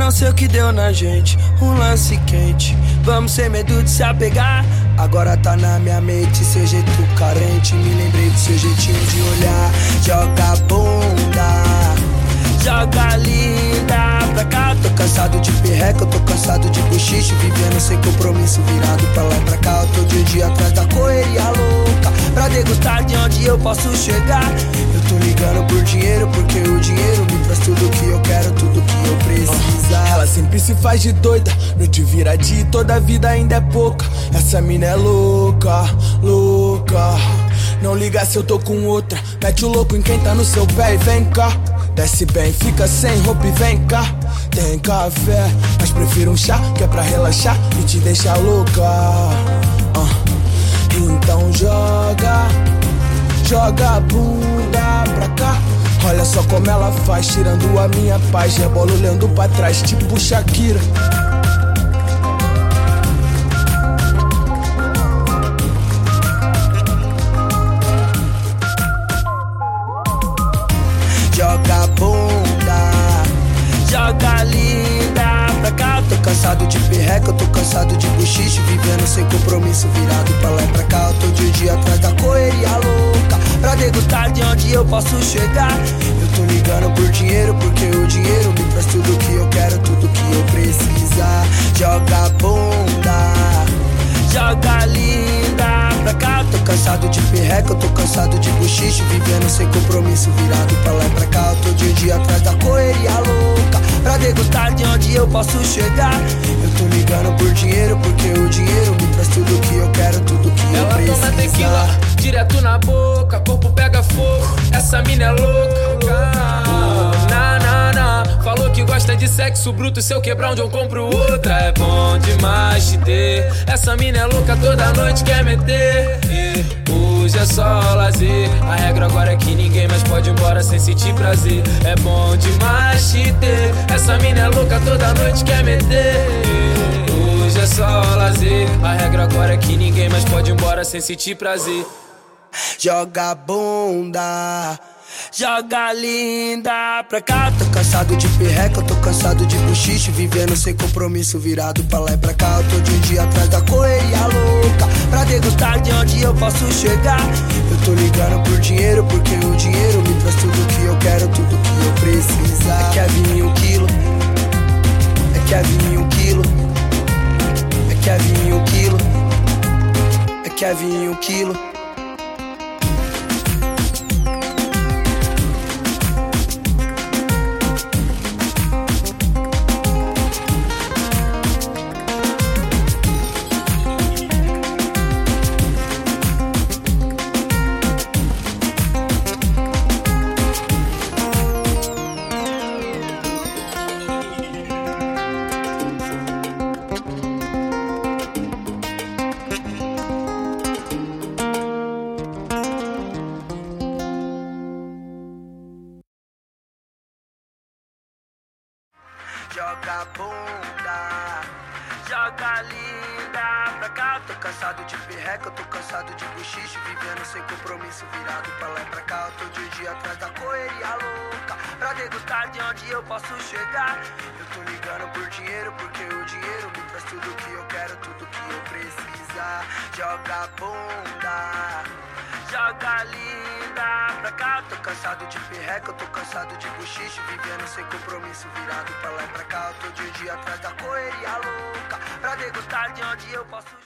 não sei o que deu na gente, um lance quente. Vamos sem medo de se apegar. Agora tá na minha mente seu jeito carente. Me lembrei do seu jeitinho de olhar. Joga bunda, joga linda pra cá. Tô cansado de perreca, tô cansado de bochicho. Vivendo sem compromisso, virado pra lá pra cá. Um dia atrás da correria louca. Pra degustar de onde eu posso chegar. Eu tô ligando por dinheiro, porque o dinheiro me traz tudo que eu quero, se faz de doida, noite vira dia e toda vida ainda é pouca. Essa mina é louca, louca. Não liga se eu tô com outra. Mete o louco em quem tá no seu pé e vem cá. Desce bem, fica sem roupa e vem cá. Tem café, mas prefiro um chá que é pra relaxar e te deixar louca. Ah. Então joga, joga a bunda pra cá. Olha só como ela faz, tirando a minha paz. Rebolo olhando pra trás, tipo Shakira. Cansado de perreca, eu tô cansado de bochicho. Vivendo sem compromisso, virado pra lá e pra cá. Eu tô de dia atrás da correria louca. Pra degustar de onde eu posso chegar. Eu tô ligando por dinheiro, porque o dinheiro me traz tudo que eu quero, tudo que eu precisar. Joga bunda, cansado de perreca, eu tô cansado de bochicho. Vivendo sem compromisso, virado pra lá e pra cá. Eu tô de dia atrás da correria louca. Pra degustar de onde eu posso chegar. Eu tô ligando por dinheiro, porque o sexo bruto. Se eu quebrar onde eu compro outra, é bom demais te ter. Essa mina é louca, toda noite quer meter. Hoje é só lazer. A regra agora é que ninguém mais pode ir embora sem sentir prazer. É bom demais te ter. Essa mina é louca, toda noite quer meter. Hoje é só lazer. A regra agora é que ninguém mais pode ir embora sem sentir prazer. Joga bunda, joga linda pra cá. Tô cansado de perreca, tô cansado de bochicho. Vivendo sem compromisso, virado pra lá e pra cá. Eu tô de um dia atrás da correria louca. Pra degustar de onde eu posso chegar. Eu tô ligando por dinheiro, porque o dinheiro me traz tudo que eu quero, tudo que eu precisar. É Kevin em um quilo, é Kevin em um quilo, é Kevin em um quilo, é Kevin em um quilo. Joga bunda, joga linda pra cá. Tô cansado de perreca, tô cansado de bochicho. Vivendo sem compromisso, virado pra lá e pra cá. Eu tô de dia atrás da correria louca. Pra degustar de onde eu posso chegar. Eu tô ligando por dinheiro, porque o dinheiro me traz tudo que eu quero, tudo que eu precisar. Joga bunda, joga linda pra cá. Tô cansado de perreca, tô cansado de bochicho. Vivendo sem compromisso, virado pra lá e pra cá. Tô de dia atrás da correria louca. Pra degustar de onde eu posso